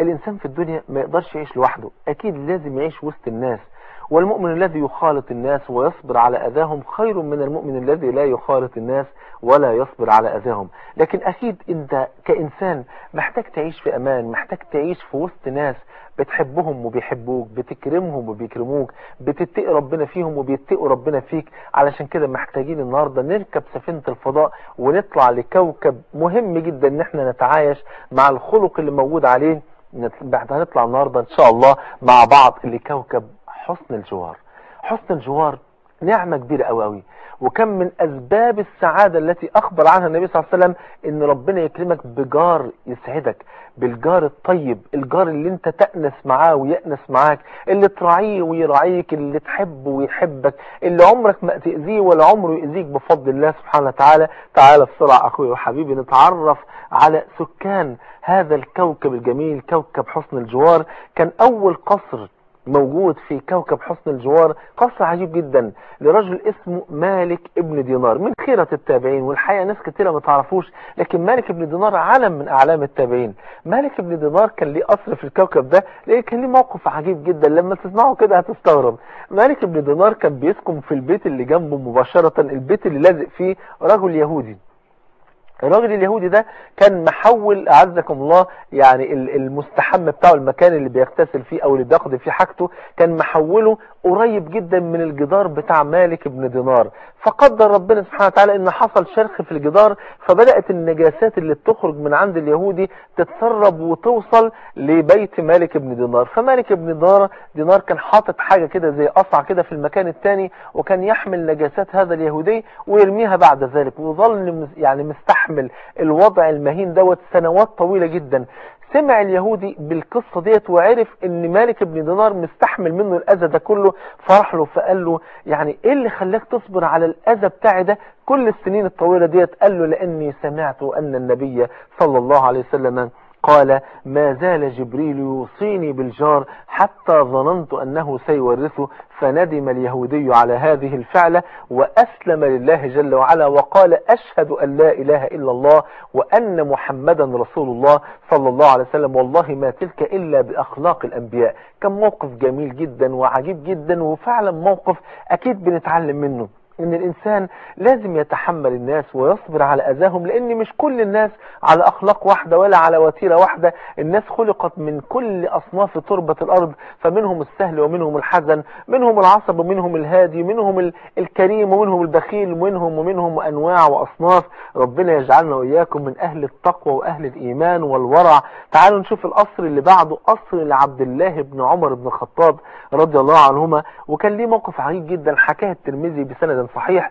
الإنسان في الدنيا ما يقدرش يعيش لوحده. أكيد لازم يعيش وسط الناس. والمؤمن الذي يخالط الناس ويصبر على أذاهم خير من المؤمن الذي لا يخالط الناس ولا يصبر على أذاهم. لكن أكيد أنت كإنسان محتاج تعيش في أمان محتاج تعيش في وسط ناس. بتحبهم وبيحبوك بتكرمهم وبيكرموك بتتقي ربنا فيهم وبيتقوا ربنا فيك. علشان كده محتاجين النهاردة نركب سفينة الفضاء ونطلع لكوكب مهم جدا إن إحنا نتعايش مع الخلق اللي موجود عليه. هنطلع النهاردة إن شاء الله مع بعض لكوكب حسن الجوار. حسن الجوار نعمة كبيرة قوي قوي وكم من أسباب السعادة التي أخبر عنها النبي صلى الله عليه وسلم إن ربنا يكرمك بجار يسعدك بالجار الطيب الجار اللي أنت تأنس معاه ويأنس معاك اللي تراعيه ويراعيك اللي تحبه ويحبك اللي عمرك ما تأذيه ولا عمره يأذيك بفضل الله سبحانه وتعالى. تعالى بسرعة أخوي وحبيبي نتعرف على سكان هذا الكوكب الجميل كوكب حسن الجوار. كان أول قصر موجود في كوكب حسن الجوار قصر عجيب جدا لرجل اسمه مالك ابن دينار. من خيرة التابعين والحقيقة ناس كتيرة ما تعرفوش لكن مالك ابن دينار علم من أعلام التابعين. مالك ابن دينار كان ليه قصر في الكوكب ده لأن كان ليه موقف عجيب جدا. لما تسمعه كده هتستغرب. مالك ابن دينار كان بيسكن في البيت اللي جنبه مباشرة البيت اللي لازق فيه رجل يهودي. الراجل اليهودي ده كان محول أعزكم الله يعني المستحم بتاعه المكان اللي بيغتسل فيه أو اللي بياخد فيه حاجته كان محوله قريب جدا من الجدار بتاع مالك بن دينار. فقدر ربنا سبحانه وتعالى إن حصل شرخ في الجدار فبدأت النجاسات اللي بتخرج من عند اليهودي تتسرب وتوصل لبيت مالك بن دينار. فمالك بن دينار دينار كان حاطط حاجة كده زي قصع كده في المكان الثاني وكان يحمل نجاسات هذا اليهودي ويرميها بعد ذلك. وظل يعني مستحمل يحمل الوضع المهين دوت سنوات طويلة جدا. سمع اليهودي بالقصة ديت وعرف إن مالك بن دينار مستحمل منه الأذى ده كله فرح له فقال له يعني إيه اللي خلاك تصبر على الأذى بتاعي ده كل السنين الطويلة ديت؟ قال له لأني سمعت أن النبي صلى الله عليه وسلم قال ما زال جبريل يوصيني بالجار حتى ظننت أنه سيورثه. فندم اليهودي على هذه الفعلة وأسلم لله جل وعلا وقال أشهد أن لا إله إلا الله وأن محمدا رسول الله صلى الله عليه وسلم. والله ما تلك إلا بأخلاق الأنبياء. كان موقف جميل جدا وعجيب جدا وفعلا موقف أكيد بنتعلم منه. إن الإنسان لازم يتحمل الناس ويصبر على أذاهم لأن مش كل الناس على أخلاق واحدة ولا على وتيرة واحدة. الناس خلقت من كل أصناف تربة الأرض فمنهم السهل ومنهم الحزن منهم العصب ومنهم الهادي منهم الكريم ومنهم البخيل ومنهم ومنهم أنواع وأصناف. ربنا يجعلنا وإياكم من أهل التقوى وأهل الإيمان والورع. تعالوا نشوف القصر اللي بعده قصر لعبد الله بن عمر بن الخطاب رضي الله عنهما. وكان ليه موقف عجيب جدا حكاه الترمذي بسند صحيح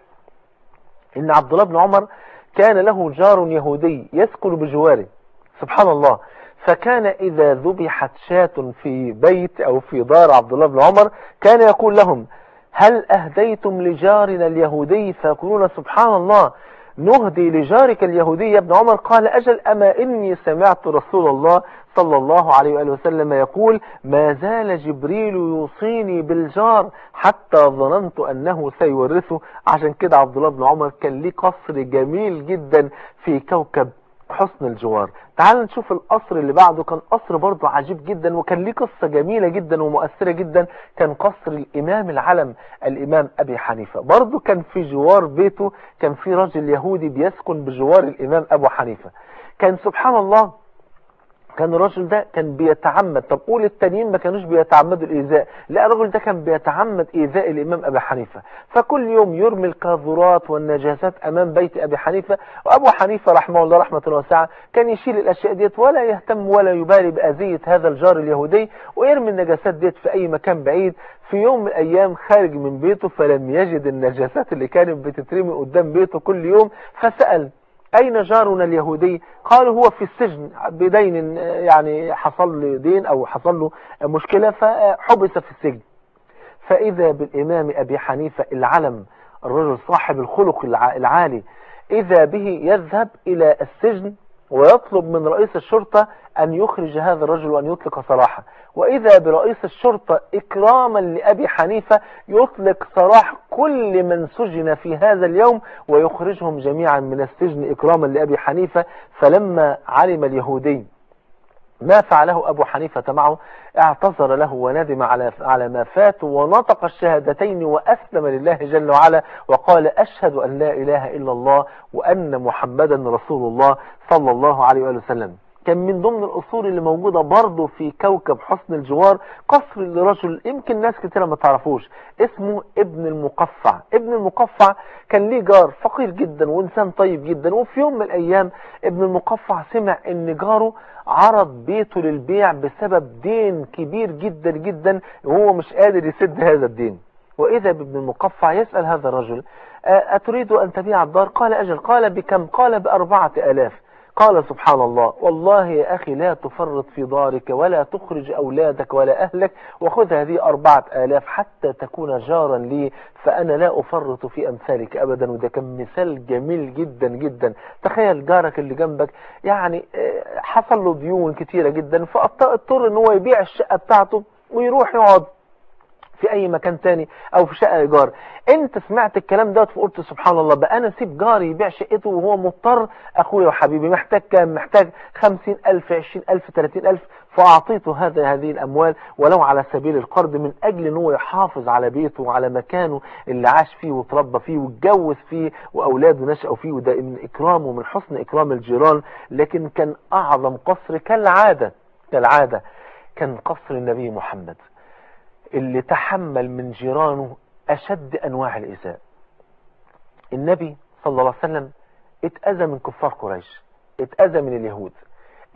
إن عبد الله بن عمر كان له جار يهودي يسكن بجواره. سبحان الله. فكان إذا ذبحت شاة في بيت أو في دار عبد الله بن عمر كان يقول لهم هل أهديتم لجارنا اليهودي؟ فيقولون سبحان الله. نهدي لجارك اليهودي يا ابن عمر. قال أجل أما إني سمعت رسول الله صلى الله عليه وآله وسلم يقول ما زال جبريل يوصيني بالجار حتى ظننت أنه سيورثه. عشان كده عبد الله بن عمر كان ليه قصر جميل جدا في كوكب حسن الجوار. تعال نشوف القصر اللي بعده كان قصر برضه عجيب جدا وكان ليه قصة جميلة جدا ومؤثرة جدا. كان قصر الإمام العلم الإمام أبي حنيفة. برضه كان في جوار بيته كان في راجل يهودي بيسكن بجوار الإمام أبو حنيفة. كان سبحان الله كان الراجل ده كان بيتعمد. طب قول التانيين ما كانوش بيتعمدوا الإيذاء. لا الراجل ده كان بيتعمد إيذاء الإمام أبي حنيفة. فكل يوم يرمي القاذورات والنجاسات أمام بيت أبي حنيفة. وأبو حنيفة رحمه الله رحمة واسعة كان يشيل الأشياء ديت ولا يهتم ولا يبالي بأذية هذا الجار اليهودي ويرمي النجاسات ديت في أي مكان بعيد. في يوم من الأيام خارج من بيته فلم يجد النجاسات اللي كانت بتترمي قدام بيته كل يوم. فسأل أين جارنا اليهودي؟ قالوا هو في السجن بدين يعني حصل له دين أو حصل له مشكلة فحبس في السجن. فإذا بالإمام أبي حنيفة العلم الرجل صاحب الخلق العالي إذا به يذهب إلى السجن ويطلب من رئيس الشرطة أن يخرج هذا الرجل وأن يطلق سراحه وإذا برئيس الشرطة إكراما لأبي حنيفة يطلق سراح كل من سجن في هذا اليوم ويخرجهم جميعا من السجن إكراما لأبي حنيفة. فلما علم اليهودي ما فعله أبو حنيفة معه اعتذر له وندم على على ما فات ونطق الشهادتين وأسلم لله جل وعلا وقال أشهد أن لا إله إلا الله وأن محمدا رسول الله صلى الله عليه وآله وسلم. كان من ضمن الأصول اللي موجودة برضه في كوكب حسن الجوار قصر لرجل يمكن ناس كتيرة ما تعرفوش اسمه ابن المقفع. ابن المقفع كان ليه جار فقير جدا وإنسان طيب جدا وفي يوم من الأيام ابن المقفع سمع إن جاره عرض بيته للبيع بسبب دين كبير جدا جدا وهو مش قادر يسد هذا الدين. وإذا بابن المقفع يسأل هذا الرجل أتريد أن تبيع الدار؟ قال أجل قال بكم؟ قال بأربعة ألاف. قال سبحان الله والله يا أخي لا تفرط في دارك ولا تخرج أولادك ولا أهلك وخذ هذه أربعة آلاف حتى تكون جارا لي فأنا لا أفرط في أمثالك أبدا وده كان مثال جميل جدا جدا. تخيل جارك اللي جنبك يعني حصل له ديون كتيرة جدا فاضطر إن هو يبيع الشقة بتاعته ويروح يقعد. في أي مكان تاني أو في شقة إيجار. أنت سمعت الكلام ده فقلت سبحان الله بقى أنا سيب جاري يبيع شقته وهو مضطر أخويا وحبيبي محتاج كام؟ محتاج خمسين ألف عشرين ألف تلاتين ألف. فأعطيته هذا هذه الأموال ولو على سبيل القرض من أجل إن هو يحافظ على بيته وعلى مكانه اللي عاش فيه وتربى فيه واتجوز فيه وأولاده نشأوا فيه وده من إكرامه من حسن إكرام الجيران. لكن كان أعظم قصر كالعادة كالعادة كان قصر النبي محمد. اللي تحمل من جيرانه أشد أنواع الإيذاء النبي صلى الله عليه وسلم اتأذى من كفار قريش اتأذى من اليهود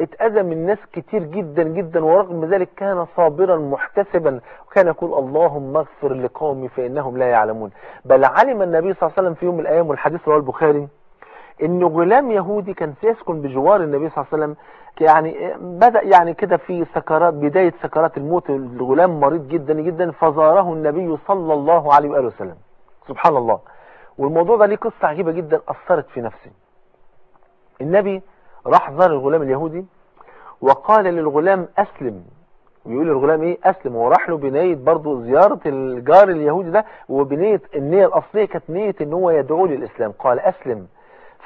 اتأذى من ناس كتير جدا جدا ورغم ذلك كان صابرا محتسبا وكان يقول اللهم اغفر لقومي فإنهم لا يعلمون. بل علم النبي صلى الله عليه وسلم في يوم من الأيام والحديث رواه البخاري ان غلام يهودي كان سيسكن بجوار النبي صلى الله عليه وسلم. يعني بدأ يعني كده في سكرات بداية سكرات الموت الغلام مريض جدا جدا فزاره النبي صلى الله عليه وآله وسلم. سبحان الله. والموضوع ده ليه قصة عجيبة جدا أثرت في نفسي. النبي راح زار الغلام اليهودي وقال للغلام أسلم. ويقول للغلام إيه؟ أسلم. هو راح له بنية برضه زيارة الجار اليهودي ده. وبنية النية الأصلية كانت نية إن هو يدعو للإسلام. قال أسلم.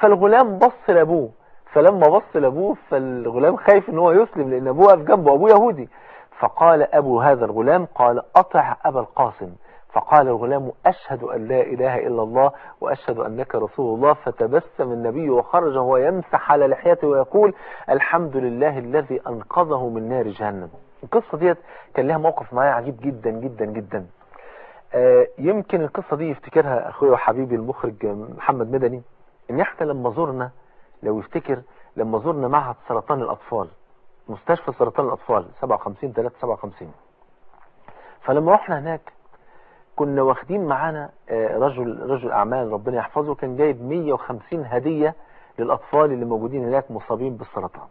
فالغلام بص لأبوه. فلما بص لأبوه فالغلام خايف إن هو يسلم لأن أبوه واقف جنبه أبوه يهودي. فقال أبو هذا الغلام قال أطع أبا القاسم. فقال الغلام أشهد أن لا إله إلا الله وأشهد أنك رسول الله. فتبسم النبي وخرج وهو يمسح على لحيته ويقول الحمد لله الذي أنقذه من نار جهنم. القصة ديت كان لها موقف معايا عجيب جدا جدا جدا. آه يمكن القصة دي يفتكرها أخوي وحبيبي المخرج محمد مدني. إن إحنا لما زرنا لو يفتكر لما زرنا معهد سرطان الأطفال مستشفى سرطان الأطفال 57 3 57 فلما رحنا هناك كنا واخدين معانا رجل رجل أعمال ربنا يحفظه كان جايب 150 هدية للأطفال اللي موجودين هناك مصابين بالسرطان.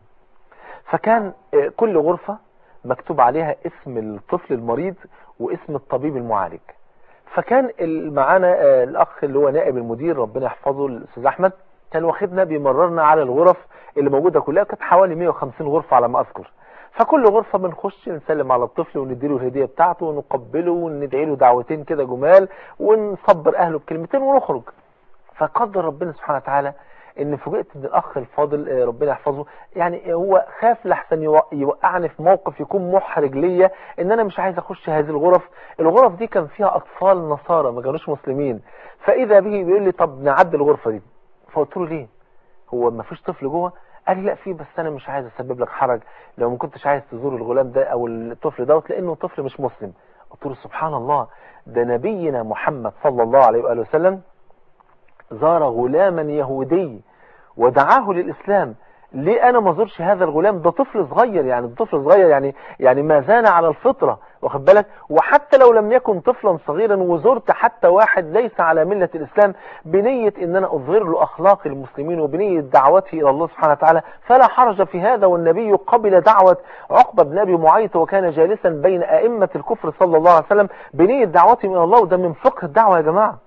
فكان كل غرفة مكتوب عليها اسم الطفل المريض واسم الطبيب المعالج. فكان معانا الأخ اللي هو نائب المدير ربنا يحفظه الأستاذ أحمد كان واخدنا بيمررنا على الغرف اللي موجودة كلها كانت حوالي 150 غرفة على ما أذكر. فكل غرفة بنخش نسلم على الطفل ونديله الهدية بتاعته ونقبله وندعي له دعوتين كده جمال ونصبر أهله بكلمتين ونخرج. فقدر ربنا سبحانه وتعالى إن فوجئت إن الأخ الفاضل ربنا يحفظه يعني هو خاف لحسن يوقعني في موقف يكون محرج ليا إن أنا مش عايز أخش هذه الغرف. الغرف دي كان فيها أطفال نصارى ما كانوش مسلمين. فإذا به بيقول لي طب نعدي الغرفة دي. فقلت له ليه؟ هو ما فيش طفل جوه؟ قال لي لا في بس أنا مش عايز أسبب لك حرج. لو ما كنتش عايز تزور الغلام ده أو الطفل دوت لأنه طفل مش مسلم. قلت له سبحان الله ده نبينا محمد صلى الله عليه وآله وسلم زار غلاما يهودي ودعاه للإسلام. ليه أنا ما زورش هذا الغلام؟ ده طفل صغير يعني طفل صغير يعني يعني ما زال على الفطرة واخد بالك؟ وحتى لو لم يكن طفلا صغيرا وزرت حتى واحد ليس على ملة الإسلام بنية إن أنا أظهر له أخلاق المسلمين وبنية دعوته إلى الله سبحانه وتعالى فلا حرج في هذا. والنبي قبل دعوة عقبة بن أبي معيط وكان جالسا بين أئمة الكفر صلى الله عليه وسلم بنية دعوته إلى الله. وده من فقه الدعوة يا جماعة.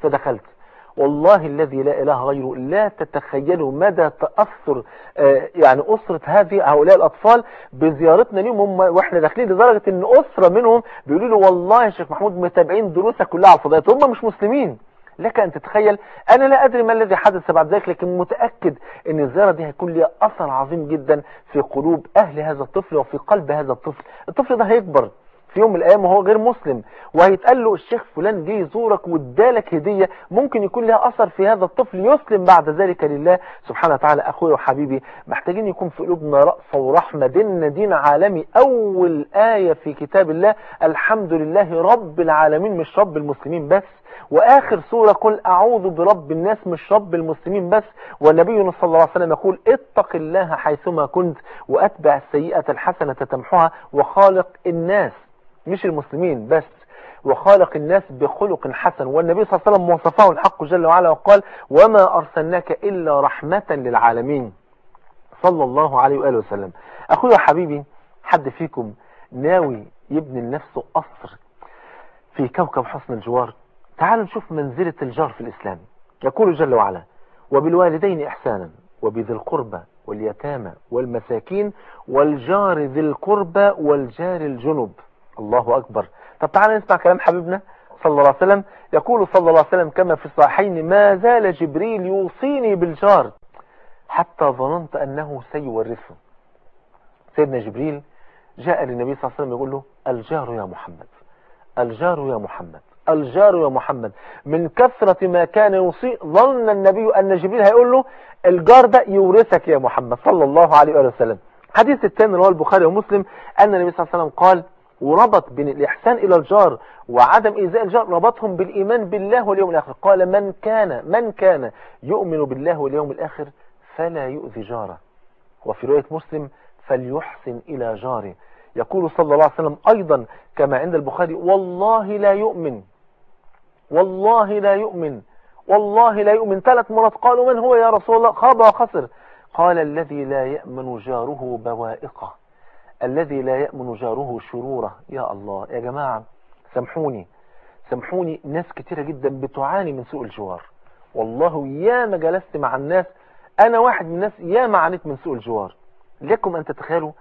فدخلت. والله الذي لا إله غيره لا تتخيلوا مدى تأثر آه، يعني أسرة هذه هؤلاء الأطفال بزيارتنا لهم هم وإحنا داخلين لدرجة إن أسرة منهم بيقولوا له والله يا شيخ محمود متابعين دروسك كلها على الفضائيات هم مش مسلمين. لك أن تتخيل أنا لا أدري ما الذي حدث بعد ذلك لكن متأكد أن الزيارة دي هيكون لها أثر عظيم جدا في قلوب أهل هذا الطفل وفي قلب هذا الطفل. الطفل ده هيكبر. في يوم من الأيام وهو غير مسلم وهيتقال له الشيخ فلان جه يزورك وادالك هدية ممكن يكون لها أثر في هذا الطفل يسلم بعد ذلك لله. سبحانه وتعالى اخويا وحبيبي محتاجين يكون في قلوبنا رأفة ورحمة ديننا دين عالمي أول آية في كتاب الله الحمد لله رب العالمين مش رب المسلمين بس. وآخر سورة قل أعوذ برب الناس مش رب المسلمين بس. والنبي صلى الله عليه وسلم يقول اتق الله حيثما كنت وأتبع السيئة الحسنة تمحها وخالق الناس. مش المسلمين بس وخالق الناس بخلق حسن. والنبي صلى الله عليه وسلم وصفه الحق جل وعلا وقال وما أرسلناك إلا رحمة للعالمين. صلى الله عليه وآله وسلم. أخويا حبيبي حد فيكم ناوي يبني لنفسه قصر في كوكب حسن الجوار؟ تعالوا نشوف منزلة الجار في الإسلام. يقول جل وعلا وبالوالدين إحسانا وبذي القربى واليتامى والمساكين والجار ذي القربى والجار الجنب الله أكبر. طب تعالى نسمع كلام حبيبنا صلى الله عليه وسلم. يقول صلى الله عليه وسلم كما في الصحيحين ما زال جبريل يوصيني بالجار حتى ظننت أنه سيورثه. سيدنا جبريل جاء للنبي صلى الله عليه وسلم يقول له الجار يا محمد الجار يا محمد الجار يا محمد. من كثرة ما كان يوصي ظن النبي أن جبريل هيقول له الجار ده يورثك يا محمد. صلى الله عليه وسلم. حديث الثاني رواه البخاري ومسلم أن النبي صلى الله عليه وسلم قال وربط بين الإحسان إلى الجار وعدم إيذاء الجار ربطهم بالإيمان بالله واليوم الآخر. قال من كان من كان يؤمن بالله واليوم الآخر فلا يؤذي جاره. وفي رواية مسلم فليحسن إلى جاره. يقول صلى الله عليه وسلم أيضا كما عند البخاري والله لا يؤمن. والله لا يؤمن. والله لا يؤمن. ثلاث مرات قالوا من هو يا رسول الله؟ خاب وخسر قال الذي لا يأمن جاره بوائقه. الذي لا يأمن جاره شروره. يا الله يا جماعة سامحوني. سامحوني ناس كتيرة جدا بتعاني من سوء الجوار. والله يا ما جلست مع الناس أنا واحد من الناس يا ما عانيت من سوء الجوار. لكم أن تتخيلوا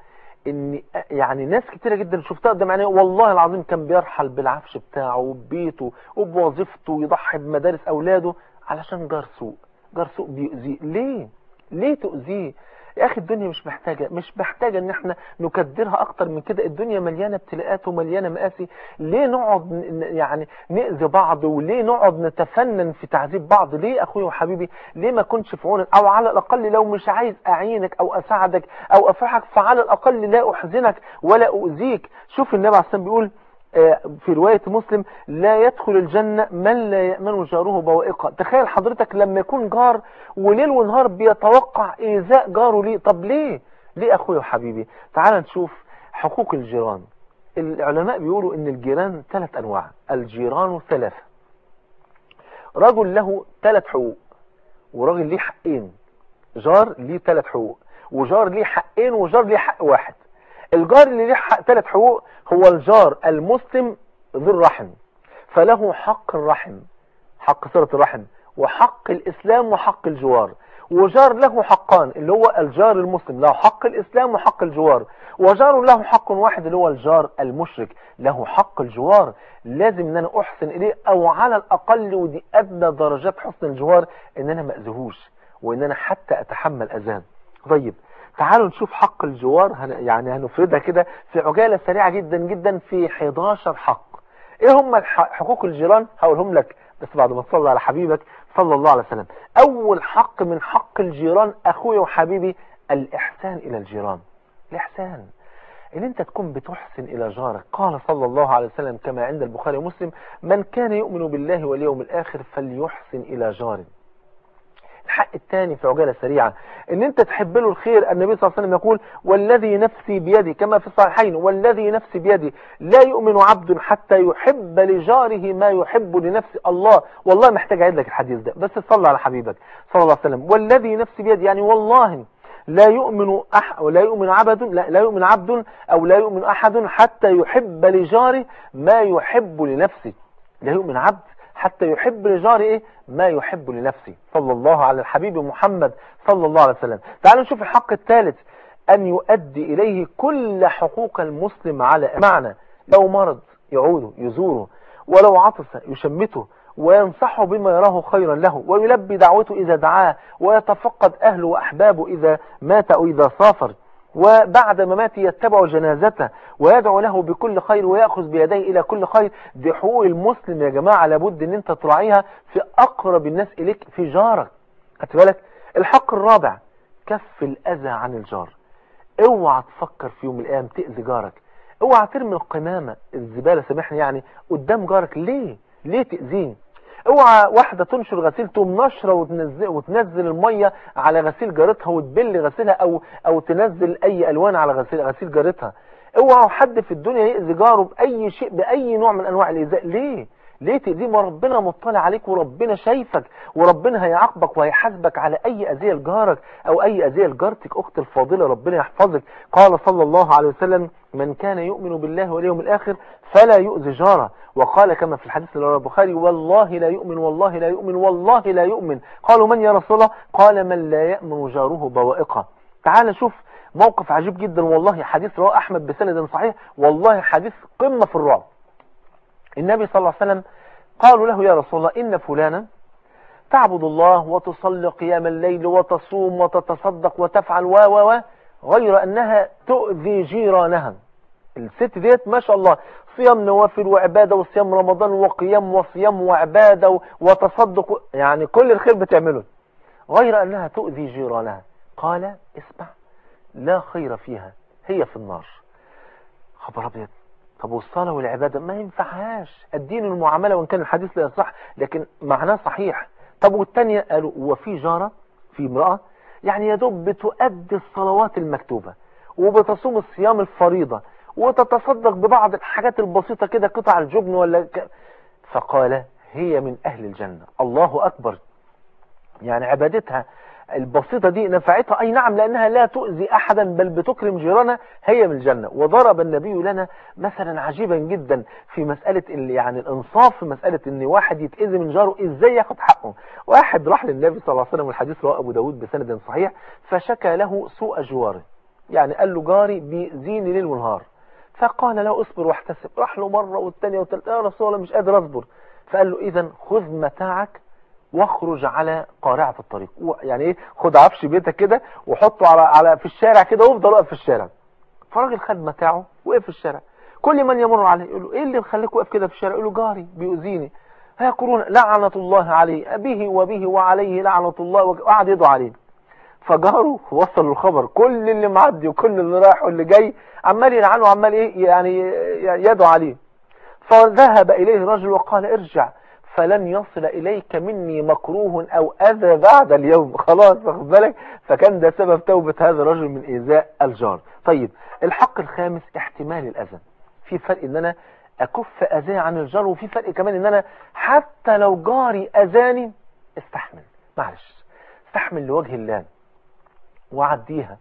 إن يعني ناس كتيرة جدا شفتها قدام عيني والله العظيم كان بيرحل بالعفش بتاعه وببيته وبوظيفته ويضحي بمدارس أولاده علشان جار سوء. جار سوء بيؤذيه. ليه؟ ليه تؤذيه؟ يا أخي الدنيا مش محتاجة مش محتاجة إن إحنا نكدرها أكتر من كده. الدنيا مليانة ابتلاءات ومليانة مآسي. ليه نقعد يعني نأذي بعض؟ وليه نقعد نتفنن في تعذيب بعض؟ ليه أخوي وحبيبي ليه ما كنتش في عونك؟ أو على الأقل لو مش عايز أعينك أو أساعدك أو أفرحك فعلى الأقل لا أحزنك ولا أؤذيك. شوف النبي عليه الصلاة بيقول في رواية مسلم لا يدخل الجنة من لا يأمن جاره بوائقه. تخيل حضرتك لما يكون جار وليل ونهار بيتوقع إيذاء جاره ليه. طب ليه؟ ليه أخوي وحبيبي؟ تعال نشوف حقوق الجيران. العلماء بيقولوا إن الجيران ثلاث أنواع. الجيران ثلاثة. رجل له ثلاث حقوق وراجل ليه حقين. جار ليه ثلاث حقوق وجار ليه حقين وجار ليه حق واحد. الجار اللي ليه حق ثلاث حقوق هو الجار المسلم ذو الرحم فله حق الرحم حق صلة الرحم وحق الإسلام وحق الجوار وجار له حقان اللي هو الجار المسلم له حق الإسلام وحق الجوار وجار له حق واحد اللي هو الجار المشرك له حق الجوار لازم إن أنا أحسن إليه أو على الأقل ودي أدنى درجات حسن الجوار إن أنا ما وإن أنا حتى أتحمل اذان طيب تعالوا نشوف حق الجوار هن يعني هنفردها كده في عجالة سريعة جدا جدا في 11 حق. إيه هم حقوق الجيران؟ هقولهم لك بس بعد ما تصلي على حبيبك صلى الله عليه وسلم. أول حق من حق الجيران اخويا وحبيبي الإحسان إلى الجيران. الإحسان. إن أنت تكون بتحسن إلى جارك. قال صلى الله عليه وسلم كما عند البخاري ومسلم من كان يؤمن بالله واليوم الآخر فليحسن إلى جاره. الحق الثاني في عجالة سريعة إن أنت تحب له الخير النبي صلى الله عليه وسلم يقول والذي نفسي بيدي كما في الصحيحين والذي نفسي بيدي لا يؤمن عبد حتى يحب لجاره ما يحب لنفسه الله. والله محتاج أعيد لك الحديث ده بس صلى على حبيبك صلى الله عليه وسلم. والذي نفسي بيدي يعني والله لا يؤمن أح ولا يؤمن عبد لا, لا يؤمن عبد أو لا يؤمن أحد حتى يحب لجاره ما يحب لنفسه. لا يؤمن عبد حتى يحب لجاره إيه؟ ما يحب لنفسه. صلى الله على الحبيب محمد صلى الله عليه وسلم. تعالوا نشوف الحق الثالث. أن يؤدي إليه كل حقوق المسلم على معنى. لو مرض يعوده يزوره. ولو عطس يشمته. وينصحه بما يراه خيرا له. ويلبي دعوته إذا دعاه. ويتفقد أهله وأحبابه إذا مات أو إذا سافر. وبعد مماته يتبع جنازته ويدعو له بكل خير ويأخذ بيديه إلى كل خير. دي حقوق المسلم يا جماعة لابد إن أنت تراعيها في أقرب الناس إليك في جارك. بالك؟ الحق الرابع كف الأذى عن الجار. اوعى تفكر في يوم الأيام تأذي جارك. اوعى ترمي القمامة الزبالة سامحني يعني قدام جارك. ليه؟ ليه تأذيه؟ اوعى واحدة تنشر غسيل تقوم نشرة وتنزل, وتنزل المية على غسيل جارتها وتبل غسيلها أو أو تنزل أي ألوان على غسيل غسيل جارتها. اوعى حد في الدنيا يأذي جاره بأي شيء بأي نوع من أنواع الإيذاء. ليه؟ ليه تأذيه؟ ما ربنا مطلع عليك وربنا شايفك وربنا هيعاقبك وهيحاسبك على أي أذية لجارك أو أي أذية لجارتك اخت الفاضلة ربنا يحفظك. قال صلى الله عليه وسلم من كان يؤمن بالله واليوم الآخر فلا يؤذي جاره. وقال كما في الحديث رواه البخاري والله لا يؤمن والله لا يؤمن والله لا يؤمن. قالوا من يا رسول الله؟ قال من لا يأمن جاره بوائقه. تعال شوف موقف عجيب جدا والله حديث رواه أحمد بسند صحيح والله حديث قمة في الرعب. النبي صلى الله عليه وسلم قالوا له يا رسول الله إن فلانا تعبد الله وتصلي قيام الليل وتصوم وتتصدق وتفعل و و و غير أنها تؤذي جيرانها. الست ديت ما شاء الله صيام نوافل وعبادة وصيام رمضان وقيام وصيام وعبادة وتصدق يعني كل الخير بتعمله. غير أنها تؤذي جيرانها. قال اسمع لا خير فيها هي في النار. خبر أبيض. طب والصلاة والعبادة؟ ما ينفعهاش. الدين المعاملة وإن كان الحديث لا يصح لكن معناه صحيح. طب والتانية؟ قالوا وفي جارة في امرأة يعني يا دوب بتؤدي الصلوات المكتوبة وبتصوم الصيام الفريضة وتتصدق ببعض الحاجات البسيطة كده قطع الجبن ولا ك... فقال هي من أهل الجنة. الله أكبر. يعني عبادتها البسيطة دي نفعتها. أي نعم لأنها لا تؤذي أحدا بل بتكرم جيرانها هي من الجنة. وضرب النبي لنا مثلا عجيبا جدا في مسألة يعني الإنصاف في مسألة أن واحد يتأذي من جاره إزاي ياخد حقه؟ واحد راح للنبي صلى الله عليه وسلم والحديث رواه أبو داود بسند صحيح فشكى له سوء جواره. يعني قال له جاري بيزيني ليل ونهار. فقال له اصبر واحتسب. راح له مرة والثانية والثالثة يا رسول الله مش قادر أصبر. فقال له اذا خذ متاعك واخرج على قارعة الطريق. يعني إيه؟ خد عفش بيتك كده وحطه على على في الشارع كده وافضل واقف في الشارع. فالراجل خد متاعه وقف في الشارع. كل من يمر عليه يقول له إيه اللي مخليك واقف كده في الشارع؟ يقول له جاري بيؤذيني. فيقولون لعنة الله عليه. به وبه وعليه لعنة الله. وقعد يدعو عليه. فجاره وصل الخبر. كل اللي معدي وكل اللي رايح واللي جاي عمال يلعنه وعمال إيه؟ يعني يدعو عليه. فذهب إليه رجل وقال ارجع. فلن يصل إليك مني مكروه أو أذى بعد اليوم. خلاص واخد بالك؟ فكان ده سبب توبة هذا الرجل من إيذاء الجار. طيب الحق الخامس احتمال الأذى. في فرق إن أنا أكف أذاة عن الجار وفي فرق كمان إن أنا حتى لو جاري أذاني استحمل. معلش استحمل لوجه الله. وعديها.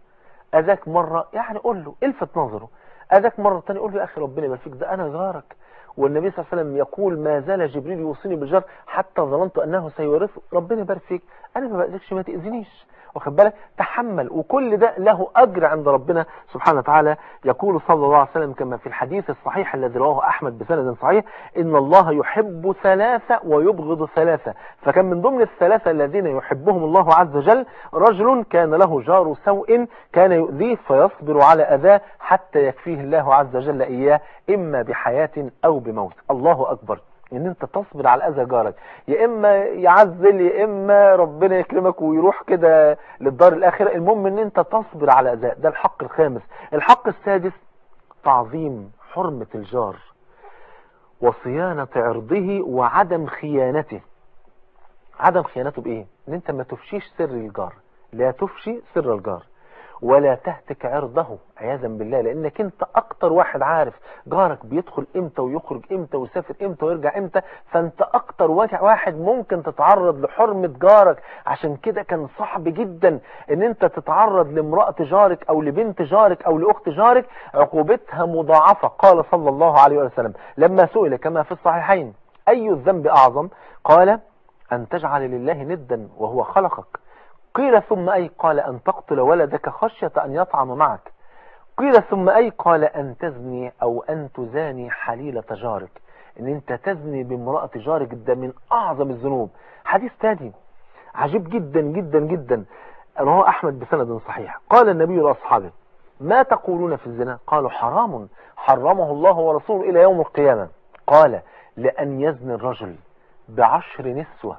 أذاك مرة يعني قول له إلفت نظره. أذاك مرة تانية قول له يا أخي ربنا يبارك فيك ده أنا جارك والنبي صلى الله عليه وسلم يقول ما زال جبريل يوصيني بالجار حتى ظننت أنه سيورثه ربنا. يبارك فيك أنا ما بأذيكش ما تأذينيش واخد بالك؟ تحمل. وكل ده له أجر عند ربنا سبحانه وتعالى. يقول صلى الله عليه وسلم كما في الحديث الصحيح الذي رواه أحمد بسند صحيح إن الله يحب ثلاثة ويبغض ثلاثة فكان من ضمن الثلاثة الذين يحبهم الله عز وجل رجل كان له جار سوء كان يؤذيه فيصبر على أذاه حتى يكفيه الله عز وجل إياه إما بحياة أو بموت. الله أكبر. إن أنت تصبر على اذى جارك. يا إما يعزل يا إما ربنا يكرمك ويروح كده للدار الآخرة. المهم إن أنت تصبر على اذى ده الحق الخامس. الحق السادس تعظيم حرمة الجار وصيانة عرضه وعدم خيانته. عدم خيانته بإيه؟ إن أنت ما تفشيش سر الجار. لا تفشي سر الجار. ولا تهتك عرضه عياذا بالله لأنك أنت أكتر واحد عارف جارك بيدخل إمتى ويخرج إمتى ويسافر إمتى ويرجع إمتى فأنت أكتر واحد ممكن تتعرض لحرمة جارك. عشان كده كان صعب جدا إن أنت تتعرض لامرأة جارك أو لبنت جارك أو لأخت جارك عقوبتها مضاعفة. قال صلى الله عليه وسلم لما سئل كما في الصحيحين أي الذنب أعظم؟ قال أن تجعل لله ندا وهو خلقك. قيل ثم أي قال أن تقتل ولدك خشية أن يطعم معك. قيل ثم أي قال أن تزني أو أن تزاني حليلة جارك. إن أنت تزني بامرأة جارك ده من أعظم الذنوب. حديث تاني. عجيب جدا جدا جدا. رواه أحمد بسند صحيح. قال النبي لأصحابه ما تقولون في الزنا؟ قالوا حرام. حرمه الله ورسوله إلى يوم القيامة. قال لأن يزني الرجل بعشر نسوة.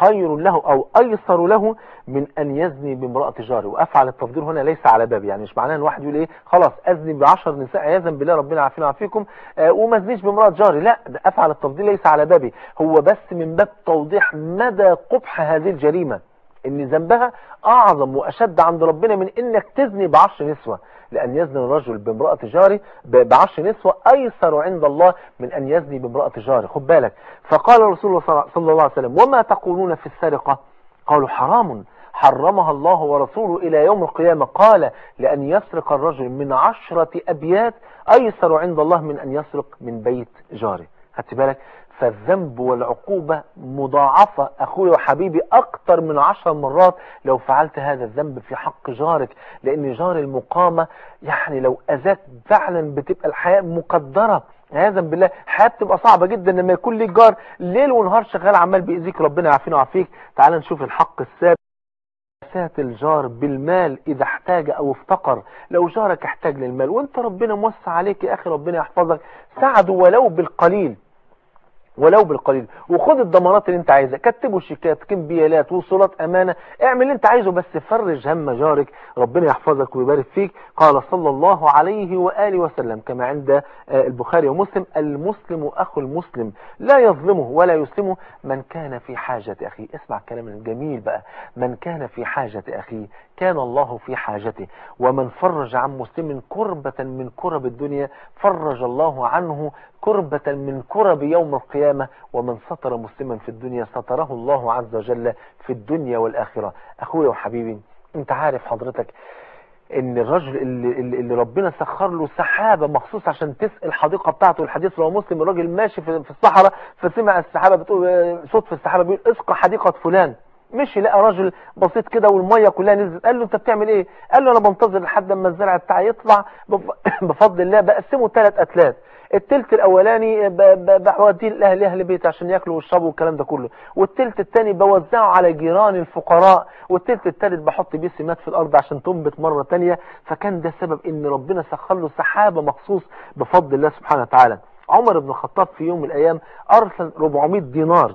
خير له أو أيسر له من أن يزني بامرأة جاره. وأفعل التفضيل هنا ليس على باب يعني مش معناه إن واحد يقول إيه خلاص أزني بعشر نساء عياذا بالله ربنا عافينا وعافيكم آه وما أزنيش بامرأة جاري. لا ده أفعل التفضيل ليس على بابي. هو بس من باب توضيح مدى قبح هذه الجريمة إن ذنبها أعظم وأشد عند ربنا من إنك تزني بعشر نسوة. لأن يزني الرجل بامرأة جاري بعشر نسوة أيسر عند الله من أن يزني بامرأة جاري. خد بالك. فقال رسول الله صلى الله عليه وسلم وما تقولون في السرقة؟ قالوا حرام. حرمها الله ورسوله إلى يوم القيامة. قال لأن يسرق الرجل من عشرة أبيات أيسر عند الله من أن يسرق من بيت جاري. خدت بالك؟ فالذنب والعقوبة مضاعفة. أخوي وحبيبي أكتر من عشر مرات لو فعلت هذا الذنب في حق جارك لأن جار المقامة يعني لو أذاك فعلا بتبقى الحياة مقدرة. عياذا بالله الحياة بتبقى صعبة جدا لما يكون ليك جار ليل ونهار شغال عمال بيأذيك. ربنا يعافينا ويعافيك. تعال نشوف الحق السابق. سات الجار بالمال إذا احتاج أو افتقر. لو جارك احتاج للمال وأنت ربنا موسع عليك يا أخي ربنا يحفظك. ساعده ولو بالقليل. ولو بالقليل. وخد الضمانات اللي انت عايزها. كتبوا شيكات كمبيالات وصولات أمانة. اعمل اللي انت عايزه بس فرج هم جارك. ربنا يحفظك ويبارك فيك. قال صلى الله عليه وآله وسلم كما عند البخاري ومسلم المسلم أخو المسلم. لا يظلمه ولا يسلمه من كان في حاجة أخيه. اسمع الكلام الجميل بقى. من كان في حاجة أخيه كان الله في حاجته. ومن فرج عن مسلم كربة من كرب الدنيا فرج الله عنه كربة من كرب يوم القيامة ومن ستر مسلما في الدنيا ستره الله عز وجل في الدنيا والآخرة. أخويا وحبيبي أنت عارف حضرتك إن الرجل اللي, اللي ربنا سخر له سحابة مخصوص عشان تسقي الحديقة بتاعته الحديث لو مسلم الراجل ماشي في الصحراء فسمع السحابة بتقول صوت في السحابة بيقول اسقى حديقة فلان. مشي لقى راجل بسيط كده والمية كلها نزلت. قال له أنت بتعمل إيه؟ قال له أنا بنتظر لحد اما الزرع بتاعي يطلع. بفضل الله بقسمه ثلاث أتلات. التلت الأولاني بوديه لاهل أهل بيتي عشان يأكلوا ويشربوا والكلام ده كله. والتلت الثاني بوزعه على جيران الفقراء. والتلت الثالث بحط بيه سمات في الأرض عشان تنبت مرة ثانية فكان ده سبب إن ربنا سخر له سحابة مخصوص بفضل الله سبحانه وتعالى. عمر بن الخطاب في يوم من الأيام أرسل 400 دينار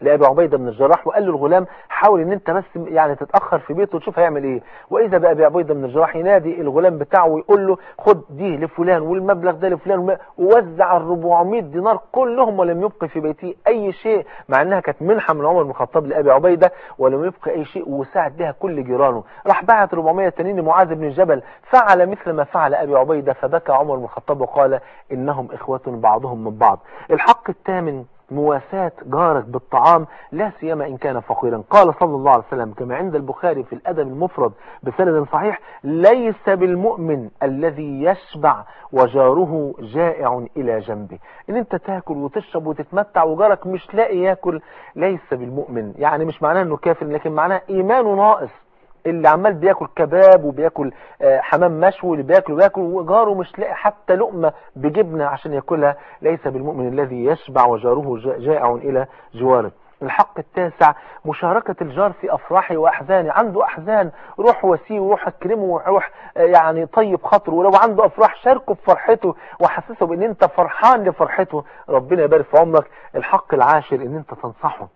لأبي عبيدة بن الجراح وقال له الغلام حاول إن أنت بس يعني تتأخر في بيته وتشوف هيعمل إيه. وإذا بقى ابي عبيدة بن الجراح ينادي الغلام بتاعه ويقول له خد دي لفلان والمبلغ ده لفلان ووزع ال 400 دينار كلهم ولم يبق في بيته أي شيء مع إنها كانت منحة من عمر بن الخطاب لأبي عبيدة ولم يبق أي شيء وساعد بها كل جيرانه. راح بعت 400 تانيين لمعاذ بن جبل فعل مثل ما فعل أبي عبيدة فبكى عمر بن الخطاب وقال إنهم إخوة بعضهم من بعض. الحق الثامن مواساة جارك بالطعام لا سيما إن كان فقيرا. قال صلى الله عليه وسلم كما عند البخاري في الأدب المفرد بسند صحيح ليس بالمؤمن الذي يشبع وجاره جائع إلى جنبه. إن أنت تاكل وتشرب وتتمتع وجارك مش لاقي ياكل ليس بالمؤمن. يعني مش معناه أنه كافر لكن معناه إيمانه ناقص. اللي عمال بياكل كباب وبياكل حمام مشوي اللي بياكل وياكل وجاره مش لاقي حتى لقمة بجبنة عشان ياكلها ليس بالمؤمن الذي يشبع وجاره جائع إلى جواره. الحق التاسع مشاركة الجار في أفراحه وأحزانه. عنده أحزان روح وسيه وروح اكرمه وروح يعني طيب خاطره. ولو عنده أفراح شاركه في فرحته وحسسه بأن أنت فرحان لفرحته. ربنا يبارك في عمرك. الحق العاشر أن أنت تنصحه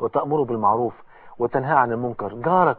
وتأمره بالمعروف وتنهى عن المنكر. جارك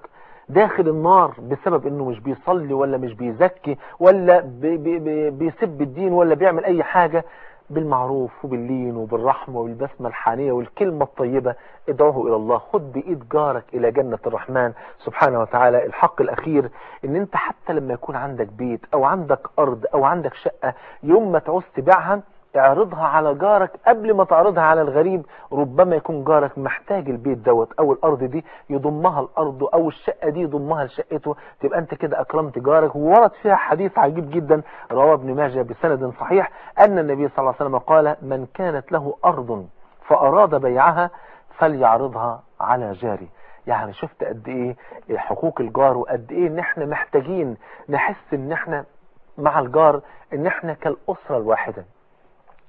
داخل النار بسبب إنه مش بيصلي ولا مش بيزكي ولا بي بي بيسب الدين ولا بيعمل أي حاجة بالمعروف وباللين وبالرحمة والبسمة الحانية والكلمة الطيبة ادعوه إلى الله. خد بإيد جارك إلى جنة الرحمن. سبحانه وتعالى الحق الأخير إن أنت حتى لما يكون عندك بيت أو عندك أرض أو عندك شقة يوم ما تعوز تبيعها اعرضها على جارك قبل ما تعرضها على الغريب. ربما يكون جارك محتاج البيت دوت أو الأرض دي يضمها الأرض أو الشقة دي يضمها لشقته. تبقى أنت كده أكرمت جارك وورد فيها حديث عجيب جدا رواه ابن ماجه بسند صحيح أن النبي صلى الله عليه وسلم قال من كانت له أرض فأراد بيعها فليعرضها على جاري يعني شفت قد إيه حقوق الجار وقد إيه إن إحنا محتاجين نحس إن إحنا مع الجار إن إحنا كالأسرة الواحدة.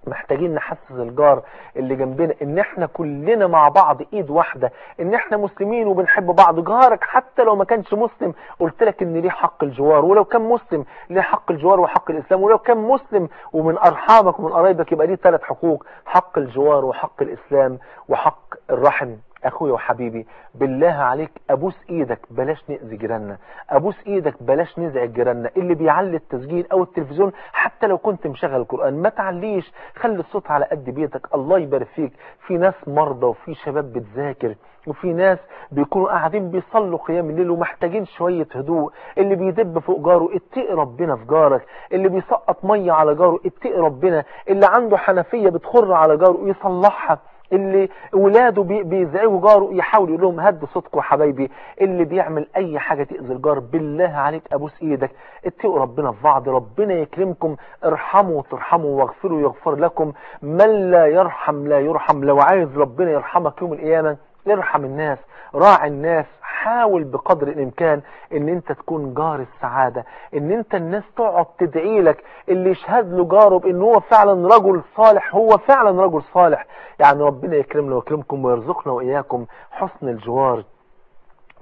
محتاجين نحسس الجار اللي جنبنا إن إحنا كلنا مع بعض إيد واحدة إن إحنا مسلمين وبنحب بعض. جارك حتى لو ما كانش مسلم قلت لك إن ليه حق الجوار. ولو كان مسلم ليه حق الجوار وحق الإسلام؟ ولو كان مسلم ومن أرحامك ومن قرايبك يبقى ليه ثلاث حقوق حق الجوار وحق الإسلام وحق الرحم. اخويا وحبيبي بالله عليك أبوس إيدك بلاش نأذي جيراننا أبوس إيدك بلاش نزعج جيراننا اللي بيعلي التسجيل أو التلفزيون حتى لو كنت مشغل القرآن. ما تعليش خلي الصوت على قد بيتك. الله يبارك فيك. في ناس مرضى وفي شباب بتذاكر وفي ناس بيكونوا قاعدين بيصلوا قيام الليل ومحتاجين شوية هدوء. اللي بيدب فوق جاره اتقي ربنا في جارك. اللي بيسقط مية على جاره اتقي ربنا. اللي عنده حنفية بتخر على جاره يصلحها اللي ولاده بيزعجوا جاره يحاول يقول لهم هدوا صوتكم يا حبايبي. اللي بيعمل أي حاجة تأذي الجار بالله عليك أبوس إيدك. اتقوا ربنا في بعض ربنا يكرمكم. ارحموا ترحموا واغفروا يغفر لكم. من لا يرحم لا يرحم. لو عايز ربنا يرحمك يوم القيامة ارحم الناس راعي الناس. حاول بقدر الإمكان إن أنت تكون جار السعادة إن أنت الناس تقعد تدعي لك اللي يشهد له جاره بإن هو فعلا رجل صالح هو فعلا رجل صالح. يعني ربنا يكرمنا ويكرمكم ويرزقنا وإياكم حسن الجوار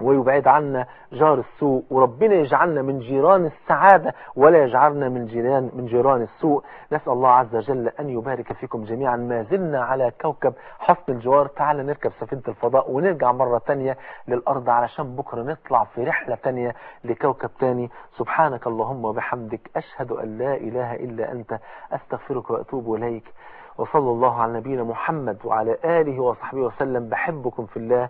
ويبعد عنا جار السوء وربنا يجعلنا من جيران السعادة ولا يجعلنا من جيران من جيران السوء. نسأل الله عز وجل أن يبارك فيكم جميعا. ما زلنا على كوكب حسن الجوار. تعال نركب سفينة الفضاء ونرجع مرة تانية للأرض علشان بكرة نطلع في رحلة تانية لكوكب تاني. سبحانك اللهم وبحمدك. أشهد أن لا إله إلا أنت. أستغفرك وأتوب إليك. وصلى الله على نبينا محمد وعلى آله وصحبه وسلم. بحبكم في الله